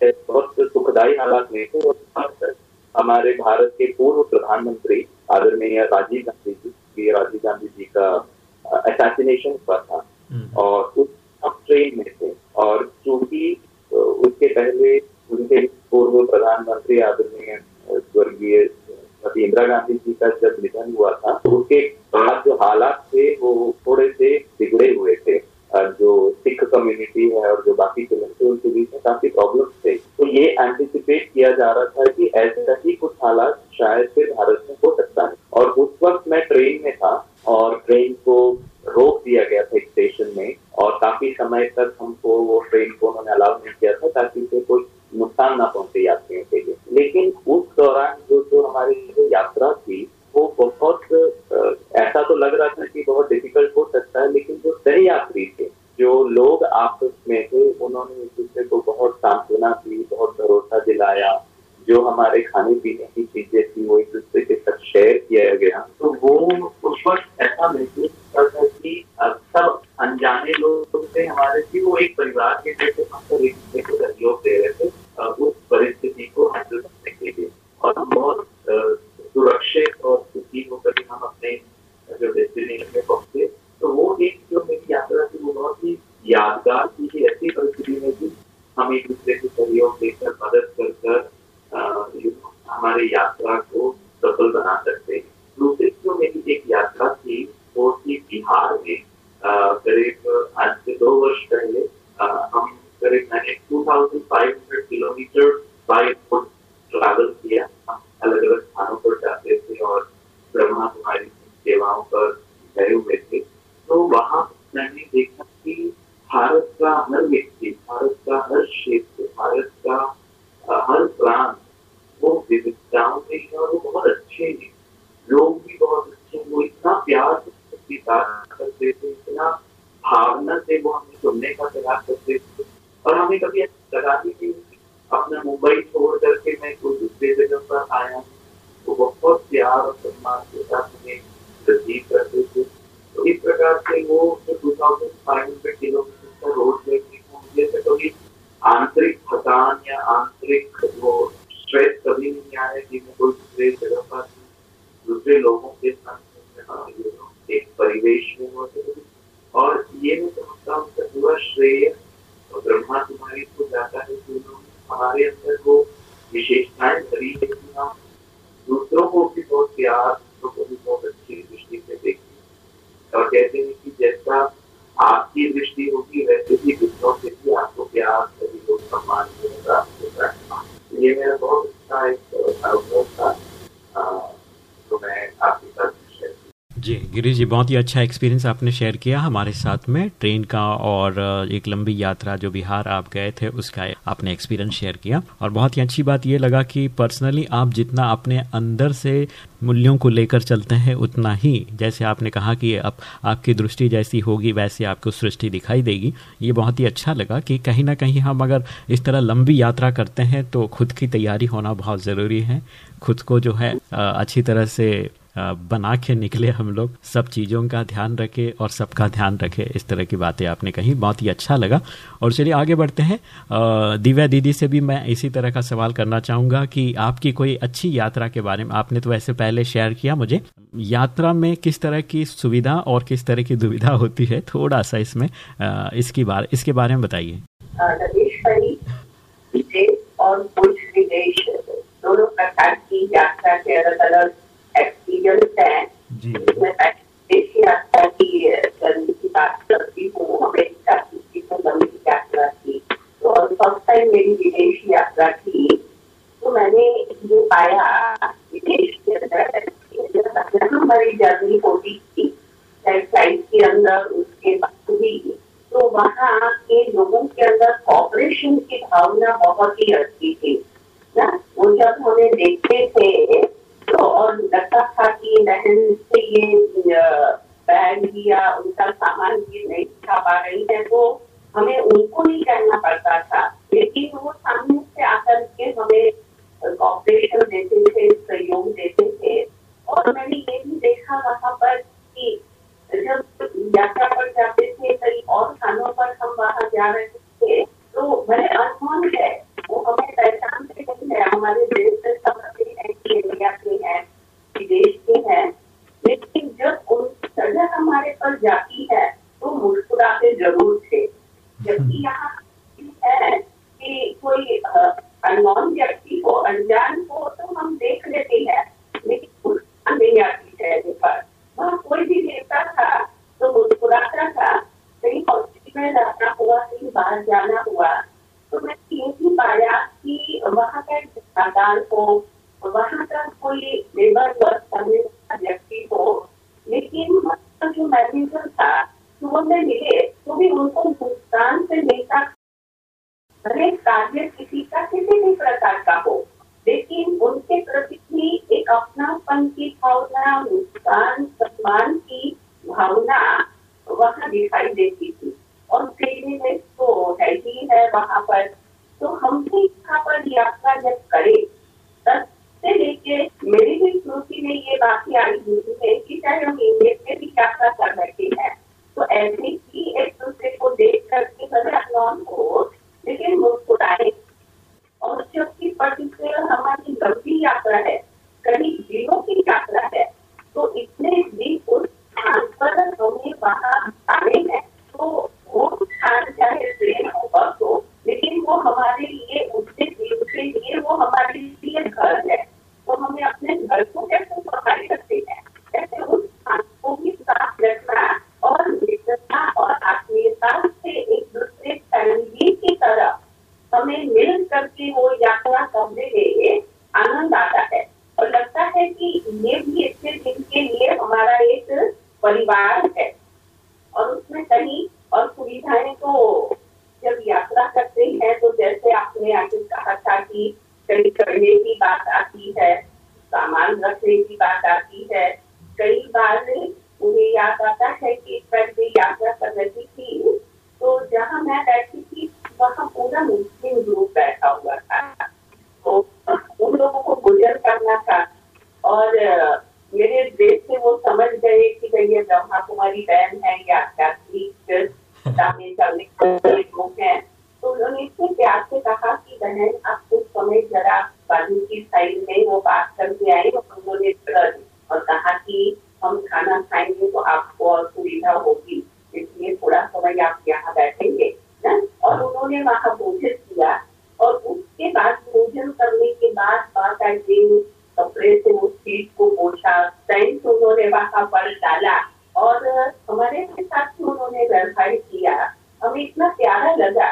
बहुत सुखदायी हालात नहीं थे। और हमारे भारत के पूर्व प्रधानमंत्री आदरणीय राजीव गांधी जी राजीव गांधी जी का असैसिनेशन हुआ था। और उस हम ट्रेन में थे। और चूँकि उसके पहले उनके पूर्व प्रधानमंत्री आदरणीय स्वर्गीय इंदिरा गांधी जी का जब निधन हुआ था तो उसके बाद जो हालात थे, वो थोड़े से बिगड़े हुए थे। जो सिख कम्युनिटी है और जो बाकी के लोग थे, उनके बीच में काफ़ी प्रॉब्लम थे। तो ये एंटिसिपेट किया जा रहा था कि ऐसा ही कुछ हालात शायद फिर भारत में हो सकता है। और उस वक्त मैं ट्रेन में था और ट्रेन को रोक दिया गया था स्टेशन में और काफ़ी समय तक हमको वो ट्रेन को उन्होंने अलाउ नहीं किया था ताकि उसे कोई नुकसान ना पहुँचे यात्रियों के लिए। लेकिन उस दौरान जो जो हमारी जो यात्रा थी, वो बहुत ऐसा तो लग रहा था कि बहुत डिफ़िकल्ट हो सकता है, लेकिन जो सही यात्री जो लोग आपस में थे, उन्होंने एक दूसरे को बहुत सांत्वना दी, बहुत भरोसा दिलाया। जो हमारे खाने पीने की चीज़ें थी, वो एक दूसरे के साथ शेयर किया गया। तो वो उस वक्त ऐसा महसूस करता कि सब अनजाने लोग थे हमारे थी वो एक परिवार के जैसे हम सब एक दूसरे को सहयोग दे रहे थे अ, उस परिस्थिति को हैंडल करने के लिए और हम बहुत अ, सुरक्षित और सुखी होकर ही हम अपने जो डेस्टिनेशन में पहुँचे तो वो एक जो मेरी यात्रा थी वो बहुत ही यादगार थी कि ऐसी परिस्थिति में भी हम एक दूसरे को सहयोग देकर मदद कर कर अ, you know, हमारे यात्रा को सफल बना सकते हैं दूसरी जो मेरी एक यात्रा थी वो थी बिहार में अ, करीब आज से दो वर्ष पहले अ, हम करीब मैंने 2500 किलोमीटर बाई फुट ट्रैवल किया हम अलग अलग स्थानों पर जाते थे और ब्रह्मा कुमारी की सेवाओं पर गए हुए थे तो वहाँ मैंने देखा कि भारत का हर व्यक्ति भारत का हर क्षेत्र भारत का अ, हर प्रांत वो विविधताओं में है और वो बहुत अच्छे हैं लोग भी बहुत अच्छे हैं वो इतना प्यार से स्वीकार करते थे इतना भावना से वो हमें सुनने का प्रयास करते थे लगा भी कि अपना मुंबई छोड़ करके मैं कोई दूसरी जगह पर आया वो बहुत प्यार और सम्मान के साथ हमें रिसीव करते थे। तो इस प्रकार से वो जो two thousand five hundred kilometre का रोड देखने को कभी आंतरिक थकान या आंतरिक वो स्ट्रेस कभी नहीं आया कि मैं कोई दूसरे जगह पर दूसरे लोगों के साथ एक परिवेश में हो और ये मैं समझता हूँ पूरा श्रेय ब्रह्मा कुमारी को जाता है कि हमारे अंदर वो विशेषताएँ भरी है। कि हम प्यार, दूसरों को भी बहुत अच्छी दृष्टि से देखिए और कहते हैं कि जैसा आपकी दृष्टि होगी वैसे ही दूसरों से भी आपको प्यार सभी सम्मान मिलेगा ये मेरा बहुत अच्छा एक अनुभव था। तो मैं आपके साथ जी गिरीश जी, बहुत ही अच्छा एक्सपीरियंस आपने शेयर किया हमारे साथ में। ट्रेन का और एक लंबी यात्रा जो बिहार आप गए थे, उसका आपने एक्सपीरियंस शेयर किया। और बहुत ही अच्छी बात ये लगा कि पर्सनली आप जितना अपने अंदर से मूल्यों को लेकर चलते हैं, उतना ही, जैसे आपने कहा कि अब आपकी दृष्टि जैसी होगी, वैसे आपको सृष्टि दिखाई देगी। ये बहुत ही अच्छा लगा कि कहीं ना कहीं हम अगर इस तरह लंबी यात्रा करते हैं तो खुद की तैयारी होना बहुत ज़रूरी है। खुद को जो है अच्छी तरह से बना के निकले हम लोग। सब चीज़ों का ध्यान रखे और सबका ध्यान रखे। इस तरह की बातें आपने कही, बहुत ही अच्छा लगा। और चलिए आगे बढ़ते हैं। दिव्या दीदी से भी मैं इसी तरह का सवाल करना चाहूँगा कि आपकी कोई अच्छी यात्रा के बारे में, आपने तो वैसे पहले शेयर किया मुझे। यात्रा में किस तरह की सुविधा और किस तरह की दुविधा होती है? थोड़ा सा इसमें इसकी बार, इसके बारे में बताइए। और कुछ विदेश दोनों प्रकार की यात्रा के अलग अलग एक्सपीरियंस मैं विदेशी यात्रा की करने की बात करती हूँ अमेरिका की तो यात्रा की और फ़र्स्ट टाइम मेरी विदेशी यात्रा थी मैंने ये पाया विदेश के अंदर हमारी जर्नी होती थी फ़्लाइट के अंदर उसके बाद भी तो वहाँ के लोगों के अंदर कॉपरेशन की भावना बहुत ही अच्छी थी ना? वो जब हमें देखते थे तो और लगता था कि बहन से ये बैग या उनका सामान भी नहीं खा पा रही है तो हमें उनको नहीं कहना पड़ता था लेकिन वो सामने से आकर के हमें कॉपरेशन देते थे सहयोग देते थे और मैंने ये भी देखा वहाँ पर कि जब यात्रा पर जाते थे कई और स्थानों पर हम वहाँ जा रहे थे तो मेरे अनुभव है वो हमें पहचानते नहीं है हमारे देश से हैं कि इंडिया के है विदेश के है लेकिन जब उन सजा हमारे पर जाती है तो मुस्कुराते ज़रूर थे जबकि यहाँ है कि कोई अनमोन व्यक्ति को अनजान को तो हम देख लेते हैं लेकिन मुस्कुरान नहीं आती है पर वहाँ कोई भी देखता था तो मुस्कुराता था कहीं हॉस्पिटल में जाना हुआ कहीं बाहर जाना हुआ तो मैं ये भी पाया कि वहाँ का दुकानदार हो वहाँ का कोई लेबर वर्क करने वाला व्यक्ति हो लेकिन जो मैनेजर था तो वो मैं मिले तो भी उनको भुगतान से मिलता हरेक कार्य किसी का किसी भी प्रकार का हो लेकिन उनके प्रति भी एक अपनापन की भावना मुस्कान सम्मान की भावना वहाँ दिखाई देती थी और क्लीनिनेस तो है ही है वहाँ पर तो हम भी यहाँ पर यात्रा जब करें तब से लेके मेरी भी स्मृति में ये बातें आई हुई है कि चाहे हम इंडिया में भी यात्रा कर रहे हैं तो ऐसे ही एक दूसरे को देख करके भले नॉन हो लेकिन मुस्कुराए और जबकि पर्टिकुलर हमारी लंबी यात्रा है कहीं दिनों की यात्रा है तो इतने दिन उस स्थान पर हमें वहाँ आने हैं तो वो स्थान चाहे ट्रेन हो बस हो लेकिन वो हमारे लिए उतने दिन के लिए वो हमारे लिए घर है तो हमें अपने घर को कैसे सफ़ाई रखते हैं कैसे उस स्थान को भी साफ़ रखना और मित्रता और आत्मीयता से एक दूसरे फैमिली की तरह हमें मिल करके वो यात्रा करने में आनंद आता है और लगता है ये भी इतने दिन के लिए हमारा एक परिवार है। और उसमें कहीं और सुविधाएँ तो जब यात्रा करते हैं तो जैसे आपने आगे कहा था कि कहीं करने की बात आती है, सामान रखने की बात आती है, कई बार मुझे याद आता है कि पहले यात्रा कर रही थी तो जहाँ मैं बैठी थी, वहाँ पूरा मुस्लिम ग्रुप बैठा हुआ था। तो उन लोगों को गुजर करना था। और मेरे देश से वो समझ गए कि भाई ये ब्रह्मा कुमारी बहन है, या हैं। तो उन्होंने इतने प्यार से कहा कि, बहन, आप कुछ समय जरा बाजू की साइड में वो बात करके आए। और उन्होंने और कहा कि हम खाना खाएँगे तो आपको और सुविधा होगी, इसलिए थोड़ा समय आप यहाँ बैठेंगे, ना? और उन्होंने वहाँ भोजन किया। और उसके बाद भोजन करने के बाद बात आई कपड़े से सीट को पोछा टाइम से उन्होंने वहाँ पर डाला और हमारे साथ उन्होंने व्यवहार किया। हमें इतना प्यारा लगा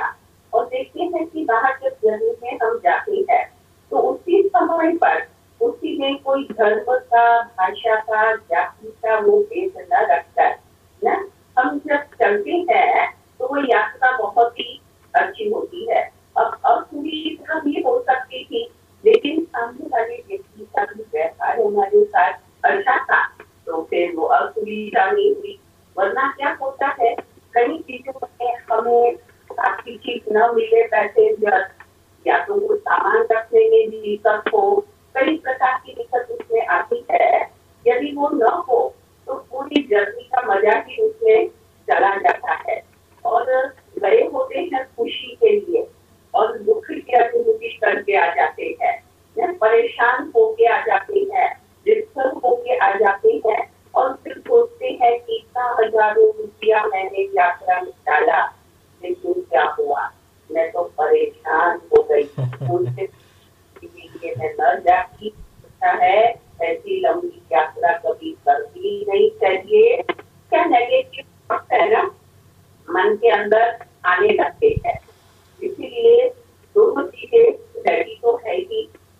और देखते हैं कि बाहर जब जर्नी में हम जाते हैं तो उसी समय पर उसी में कोई धर्म का, भाषा का, जाति का वो भेद न रखता है, ना? हम जब चलते हैं तो वो यात्रा बहुत ही अच्छी होती है। अब असुविधा भी हो सकती थी, लेकिन सामने वाले व्यक्ति व्यवहार हमारे साथ अच्छा था तो फिर वो असुविधा नहीं हुई वरना क्या होता है कई चीज़ों में हमें आपकी चीज़ न मिले पैसे या तो वो सामान रखने में भी दिक्कत हो कई प्रकार की दिक्कत उसमें आती है यदि वो न हो तो पूरी जर्नी का मज़ा ही उसमें चला जाता है और गए होते हैं खुशी के लिए और दुख की अनुभूति करके आ जाते हैं। परेशान होके आ जाते हैं डिस्टर्ब होके आ जाते हैं और फिर सोचते हैं कि इतना हज़ारों रुपया मैंने यात्रा में डाला लेकिन क्या हुआ? मैं तो परेशान हो गई। उनसे मैं न जाती है। ऐसी लंबी यात्रा कभी करनी नहीं चाहिए। क्या नेगेटिव है ना? मन के अंदर आने लगते हैं। इसीलिए दोनों चीज़ें रहती तो है ही।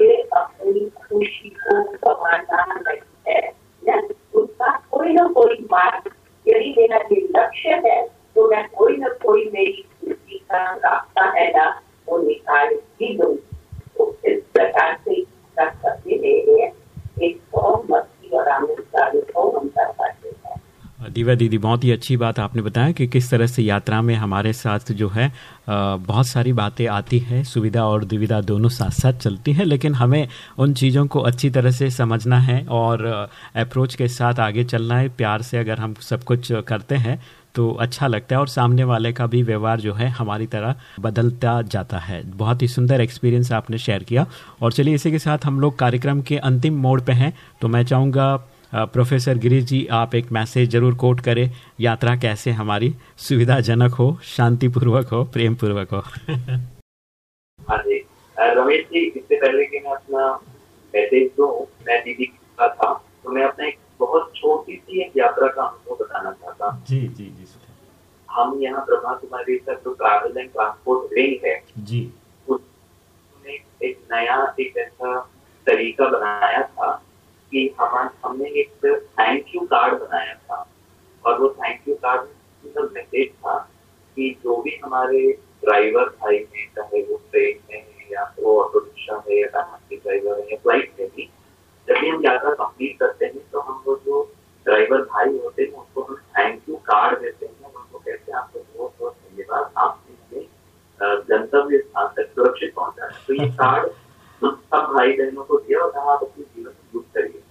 ये अपनी खुशी को कमाना नहीं है। ना उसका कोई ना कोई मार्ग, यदि मेरा ये लक्ष्य है तो मैं कोई ना कोई मेरी खुशी का रास्ता है ना वो निकाल ही दूँ तो इस प्रकार से कर सकते हैं एक बहुत मस्ती और आनंद का अनुभव हम कर पाते हैं दिव्या दीदी, बहुत ही अच्छी बात आपने बताया कि किस तरह से यात्रा में हमारे साथ जो है बहुत सारी बातें आती हैं, सुविधा और दुविधा दोनों साथ साथ चलती हैं, लेकिन हमें उन चीज़ों को अच्छी तरह से समझना है और अप्रोच के साथ आगे चलना है, प्यार से अगर हम सब कुछ करते हैं तो अच्छा लगता है और सामने वाले का भी व्यवहार जो है, हमारी तरह बदलता जाता है। बहुत ही सुंदर एक्सपीरियंस आपने शेयर किया। और चलिए, इसी के साथ हम लोग कार्यक्रम के अंतिम मोड़ पे हैं तो मैं चाहूँगा प्रोफेसर गिरीश जी आप एक मैसेज ज़रूर कोट करें। यात्रा कैसे हमारी सुविधाजनक हो शांतिपूर्वक हो प्रेम पूर्वक हो हाँ रमेश जी इससे पहले कि मैं अपना मैसेज दूँ मैं दीदी का था तो मैं अपना एक बहुत छोटी सी एक यात्रा का अनुभव बताना चाहता जी जी जी हम यहाँ ब्रह्मा कुमारी तक जो ट्रैवल एंड ट्रांसपोर्ट विंग है जी। उसने एक नया एक ऐसा तरीका बनाया था कि हम हमने एक थैंक यू कार्ड बनाया था। और वो थैंक यू कार्ड में मैसेज था कि जो भी हमारे ड्राइवर भाई हैं, चाहे वो ट्रेन में है या वो ऑटो रिक्शा है या टैक्सी ड्राइवर है या फ़्लाइट में भी, जब भी हम यात्रा कंप्लीट करते हैं तो हम वो जो ड्राइवर भाई होते हैं, उनको हम थैंक यू कार्ड देते हैं। हम उनको कहते हैं, आपको बहुत बहुत धन्यवाद। आपने हमें गंतव्य स्थान तक सुरक्षित पहुँचाया। तो ये कार्ड सब भाई बहनों को दिया और कहा, आप जीवन में यूज़ करिए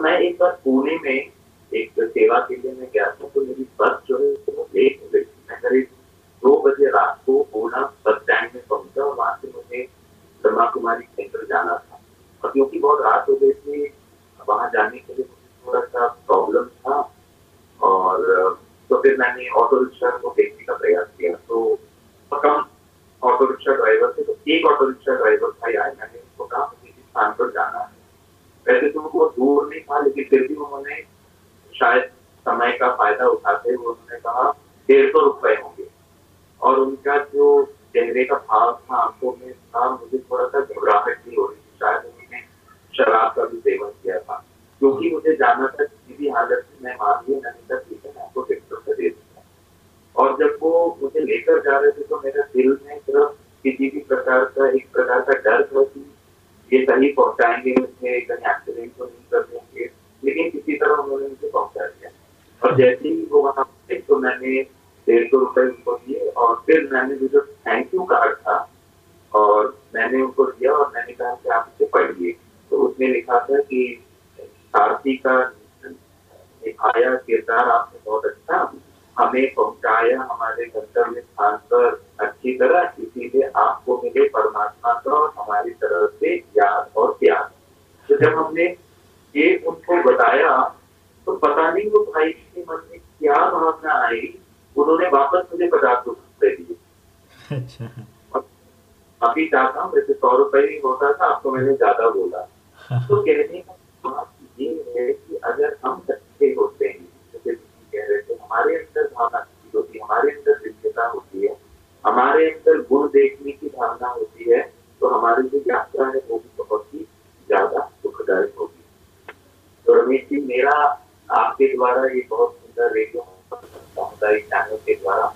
मैं एक बार पुणे में एक सेवा के लिए मैं गया था तो मेरी बस जो है वो लेट हो गई थी। मैं करीब दो बजे रात को पूना बस स्टैंड में पहुँचा और वहाँ से मुझे ब्रह्मा कुमारी सेंटर जाना था। और क्योंकि बहुत रात हो गई थी, वहाँ जाने के लिए मुझे थोड़ा सा प्रॉब्लम था और तो फिर मैंने ऑटो रिक्शा को देखने का प्रयास किया। तो कम ऑटो रिक्शा ड्राइवर थे तो एक ऑटो रिक्शा ड्राइवर था, यार मैंने उनको कहा मुझे इस स्थान पर जाना है। वैसे तो उनको दूर नहीं था, लेकिन फिर भी उन्होंने शायद समय का फ़ायदा उठाते हुए उन्होंने कहा, डेढ़ सौ रुपए होंगे। और उनका जो चेहरे का भाव था, आँखों में था, मुझे थोड़ा सा घबराहट भी हो रही थी। शायद उन्होंने शराब का भी सेवन किया था। क्योंकि मुझे जाना था किसी भी हालत में मैं मान लिया मैंने कहा, ठीक है, मैं आपको डेढ़ सौ दे दूँगा। और जब वो मुझे लेकर जा रहे थे तो मेरे दिल में सिर्फ़ किसी भी प्रकार का, एक प्रकार का डर था कि ये सही पहुंचाएँगे मुझे कहीं एक्सीडेंट तो नहीं कर देंगे। लेकिन किसी तरह उन्होंने मुझे पहुँचा दिया। और जैसे ही वो वहाँ पे तो मैंने डेढ़ सौ रुपए उनको दिए और फिर मैंने जो थैंक यू कार्ड था, और मैंने उनको दिया और मैंने कहा कि आप इसे पढ़िए। तो उसमें लिखा था कि सारथी का निभाया किरदार आपने बहुत अच्छा हमें पहुँचाया, हमारे गंतव्य स्थान पर अच्छी तरह, इसीलिए आपको मिले परमात्मा का और हमारी तरफ़ से याद और प्यार तो जब हमने ये उनको बताया तो पता नहीं वो भाई के मन में क्या भावना आई उन्होंने वापस मुझे पचास रुपए दिए अच्छा। अभी चाहता हूँ जैसे सौ रुपए ही होता था आपको मैंने ज़्यादा बोला। तो कहने का बात ये है कि अगर हम सच्चे होते हैं जैसे दीदी कह रहे थे हमारे अंदर भावना अच्छी होती है हमारे अंदर दिव्यता होती है हमारे अंदर गुण देखने की भावना होती है तो हमारी जो यात्रा है वो भी बहुत ही ज़्यादा सुखदायक होगी तो रमेश जी मेरा आपके द्वारा ये बहुत सुंदर रेडियो सामुदायिक चैनल के द्वारा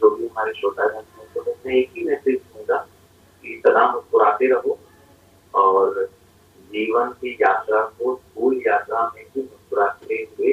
जो भी हमारे श्रोता हैं तो मैं एक ही मैसेज दूँगा कि सदा मुस्कुराते रहो और जीवन की यात्रा को भूल यात्रा में भी मुस्कुराते हुए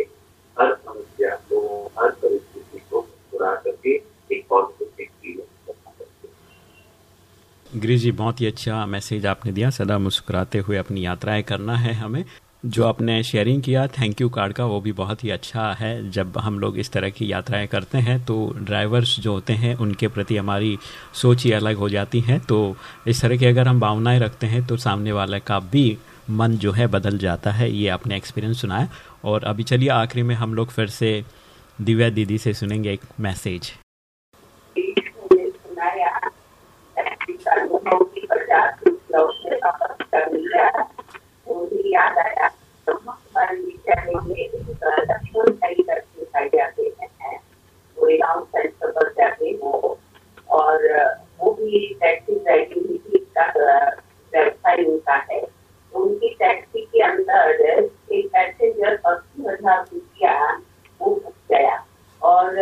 हर समस्या को हर परिस्थिति को मुस्कुरा करके एक पॉजिटिव एक्सपीरियंस करना सकते हैं गिरीश जी बहुत ही अच्छा मैसेज आपने दिया। सदा मुस्कुराते हुए अपनी यात्राएँ करना है हमें। जो आपने शेयरिंग किया थैंक यू कार्ड का, वो भी बहुत ही अच्छा है। जब हम लोग इस तरह की यात्राएँ करते हैं तो ड्राइवर्स जो होते हैं, उनके प्रति हमारी सोच ही अलग हो जाती है। तो इस तरह की अगर हम भावनाएँ रखते हैं तो सामने वाले का भी मन जो है, बदल जाता है। ये आपने एक्सपीरियंस सुनाया। और अभी चलिए, आखिरी में हम लोग फिर से दिव्या दीदी से सुनेंगे एक मैसेज मैंने सुनाया अनुभव की पचास लौटे वापस कर लिया मुझे याद आया हमारे विद्यालय में लक्ष्मण सही करके दिखाई जाते हैं वो गाँव सेंटर पर जाते हो और वो भी टैक्सी ड्राइविंग का व्यवसाय उनका है उनकी टैक्सी के अंदर एक पैसेंजर अस्सी हज़ार रुपया वो फंस गया और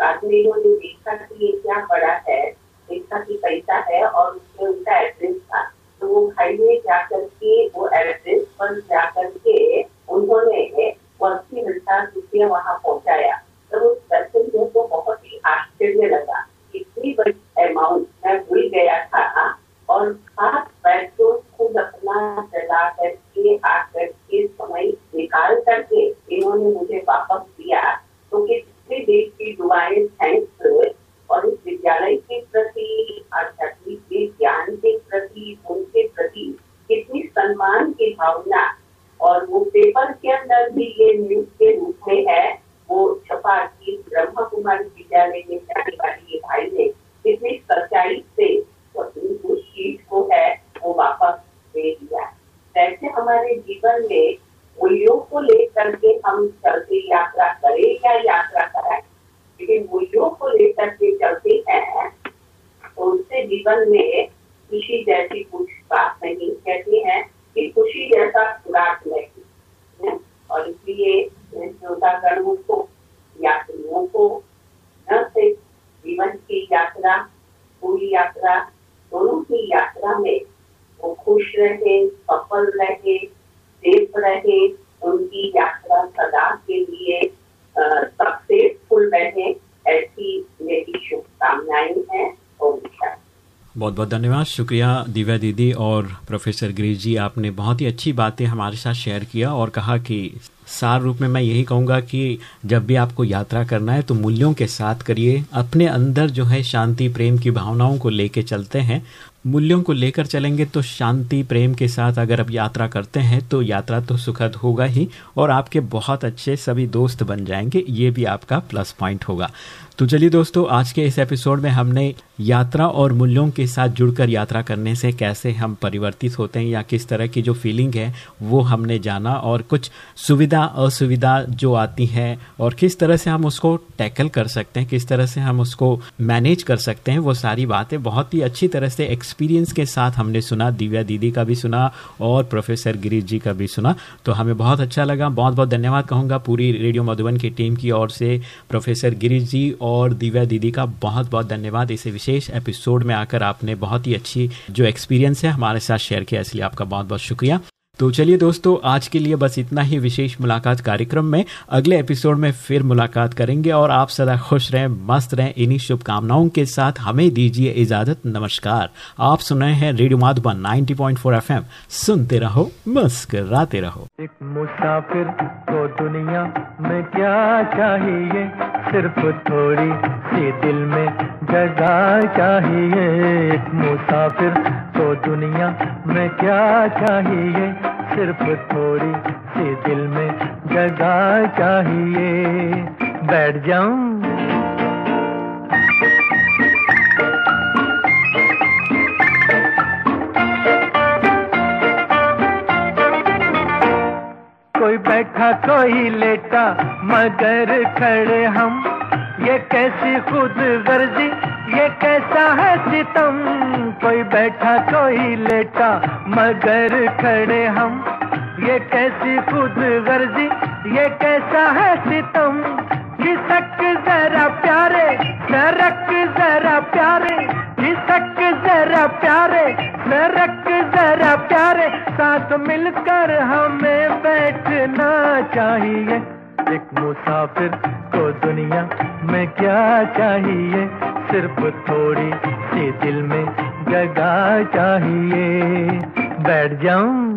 आदमियों ने देखा कि ये क्या पड़ा है देखा कि पैसा है और उसमें उनका एड्रेस था तो वो हाईवे जाकर के वो एड्रेस पर जाकर के उन्होंने वो अस्सी हज़ार रुपया वहाँ पहुँचाया तो उस पैसेंजर को बहुत ही आश्चर्य लगा इतनी बड़ी अमाउंट मैं भूल गया था और खास पैसों खुद अपना चला करके आकर के समय निकाल करके इन्होंने मुझे वापस दिया तो कितने देश की दुआएँ थैंक्स और इस विद्यालय के प्रति आध्यात्मिक के ज्ञान के प्रति उनके प्रति कितनी सम्मान की भावना और वो पेपर के अंदर भी ये न्यूज़ के रूप में है वो छपा कि ब्रह्मा कुमारी विद्यालय में जाने वाली ये भाई ने कितनी सच्चाई से उस चीज़ को है वो वापस दे दिया वैसे हमारे जीवन में मूल्यों को लेकर के हम चलते यात्रा करें या यात्रा कराएँ लेकिन मूल्यों को लेकर के चलते हैं तो उससे जीवन में खुशी जैसी कुछ बात नहीं। कहती है कि खुशी जैसा खुराक नहीं और इसलिए श्रोतागणों को, यात्रियों को, न सिर्फ़ जीवन की यात्रा, पूरी यात्रा, दोनों की यात्रा में वो खुश रहे, सफल रहे, सेफ़ रहे, उनकी यात्रा सदा के लिए सक्सेसफुल रहे, ऐसी मेरी शुभकामनाएँ हैं और इच्छा बहुत बहुत धन्यवाद। शुक्रिया दिव्या दीदी और प्रोफेसर गिरीश जी, आपने बहुत ही अच्छी बातें हमारे साथ शेयर किया और कहा कि सार रूप में मैं यही कहूँगा कि जब भी आपको यात्रा करना है तो मूल्यों के साथ करिए। अपने अंदर जो है शांति, प्रेम की भावनाओं को लेके चलते हैं। मूल्यों को लेकर चलेंगे तो शांति, प्रेम के साथ अगर आप यात्रा करते हैं तो यात्रा तो सुखद होगा ही और आपके बहुत अच्छे सभी दोस्त बन जाएँगे। ये भी आपका प्लस पॉइंट होगा। तो चलिए दोस्तों, आज के इस एपिसोड में हमने यात्रा और मूल्यों के साथ जुड़कर यात्रा करने से कैसे हम परिवर्तित होते हैं या किस तरह की जो फीलिंग है, वो हमने जाना और कुछ सुविधा, असुविधा जो आती है और किस तरह से हम उसको टैकल कर सकते हैं, किस तरह से हम उसको मैनेज कर सकते हैं, वो सारी बातें बहुत ही अच्छी तरह से एक्सपीरियंस के साथ हमने सुना, दिव्या दीदी का भी सुना और प्रोफेसर गिरीश जी का भी सुना। तो हमें बहुत अच्छा लगा बहुत बहुत धन्यवाद कहूँगा पूरी रेडियो मधुबन की टीम की ओर से प्रोफेसर गिरीश जी और दिव्या दीदी का बहुत बहुत धन्यवाद। इसे विशेष एपिसोड में आकर आपने बहुत ही अच्छी जो एक्सपीरियंस है हमारे साथ शेयर किया, इसलिए आपका बहुत बहुत शुक्रिया। तो चलिए दोस्तों, आज के लिए बस इतना ही विशेष मुलाकात कार्यक्रम में। अगले एपिसोड में फिर मुलाकात करेंगे और आप सदा खुश रहें, मस्त रहें। इन्हीं शुभकामनाओं के साथ हमें दीजिए इजाज़त। नमस्कार। आप सुन रहे हैं रेडियो माधुबन 90.4 एफएम। सुनते रहो, मुस्कराते रहो। एक मुसाफिर को दुनिया में क्या चाहिए? सिर्फ़ थोड़ी सी दिल में जगह चाहिए। एक मुसाफिर को दुनिया में क्या चाहिए? सिर्फ़ थोड़ी सी दिल में जगह चाहिए। बैठ जाऊँ कोई बैठा कोई लेटा, मगर खड़े हम। ये कैसी खुद गर्जी ये कैसा है सितम? कोई बैठा कोई लेटा, मगर खड़े हम। ये कैसी खुद गर्जी ये कैसा है सितम? खिसक जरा प्यारे सरक जरा प्यारे खिसक जरा प्यारे सरक जरा प्यारे, साथ मिलकर हमें बैठना चाहिए। एक मुसाफिर को दुनिया में क्या चाहिए? सिर्फ़ थोड़ी सी दिल में जगह चाहिए। बैठ जाऊँ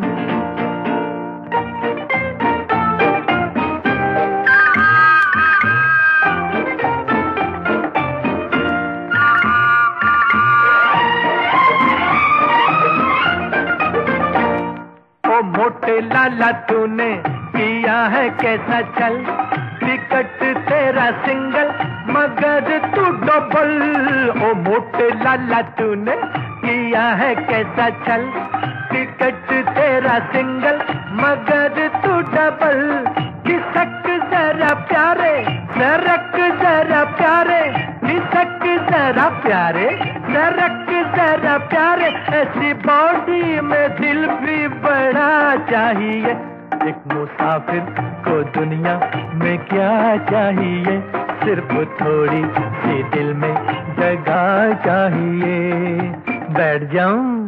कैसा चल? टिकट तेरा सिंगल, मगर तू डबल ओ मोटे लाला, तूने किया है कैसा चल? टिकट तेरा सिंगल, मगर तू डबल किसक जरा प्यारे, नरक जरा प्यारे किसक जरा प्यारे, नरक जरा प्यारे। ऐसी बॉडी में दिल भी बड़ा चाहिए। एक मुसाफिर को दुनिया में क्या चाहिए? सिर्फ़ थोड़ी सी दिल में जगह चाहिए। बैठ जाऊँ।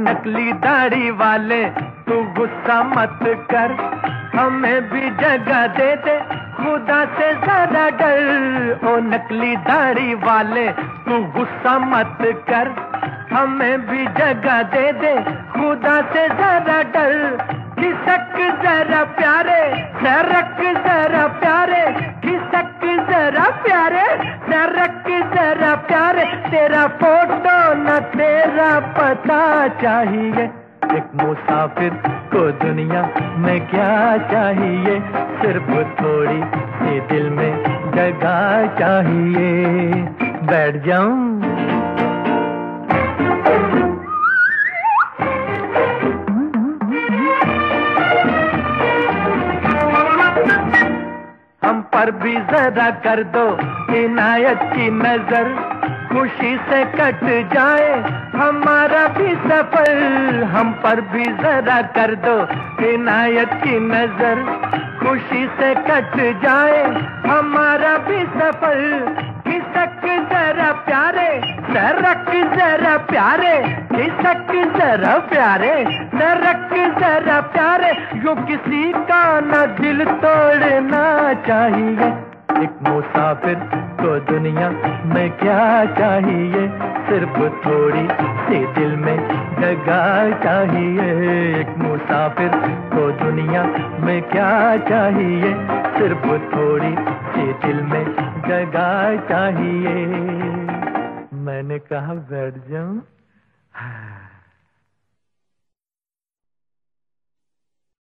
नकली दाढ़ी वाले, तू गुस्सा मत कर। हमें भी जगह दे दे। खुदा से ज़्यादा डर। ओ नकली दाढ़ी वाले, तू गुस्सा मत कर। हमें भी जगह दे दे। खुदा से ज़्यादा डर। खिसक जरा प्यारे सरक जरा प्यारे। खिसक जरा प्यारे सरक जरा प्यारे। तेरा फ़ोटो न तेरा पता चाहिए। एक मुसाफिर को दुनिया में क्या चाहिए? सिर्फ़ थोड़ी सी दिल में जगह चाहिए। बैठ जाऊँ। हम पर भी जरा कर दो, इनायत की नज़र। खुशी से कट जाए, हमारा भी सफ़र हम पर भी जरा कर दो इनायत की नज़र। खुशी से कट जाए, हमारा भी सफ़र खिसक जरा प्यारे सरक जरा प्यारे। खिसक जरा प्यारे सरक जरा प्यारे। जो किसी का ना दिल तोड़ना चाहिए। एक मुसाफिर को दुनिया में क्या चाहिए? सिर्फ़ थोड़ी सी दिल में जगह चाहिए। एक मुसाफिर को दुनिया में क्या चाहिए? सिर्फ़ थोड़ी सी दिल में जगह चाहिए। मैंने कहा, बैठ जाऊँ।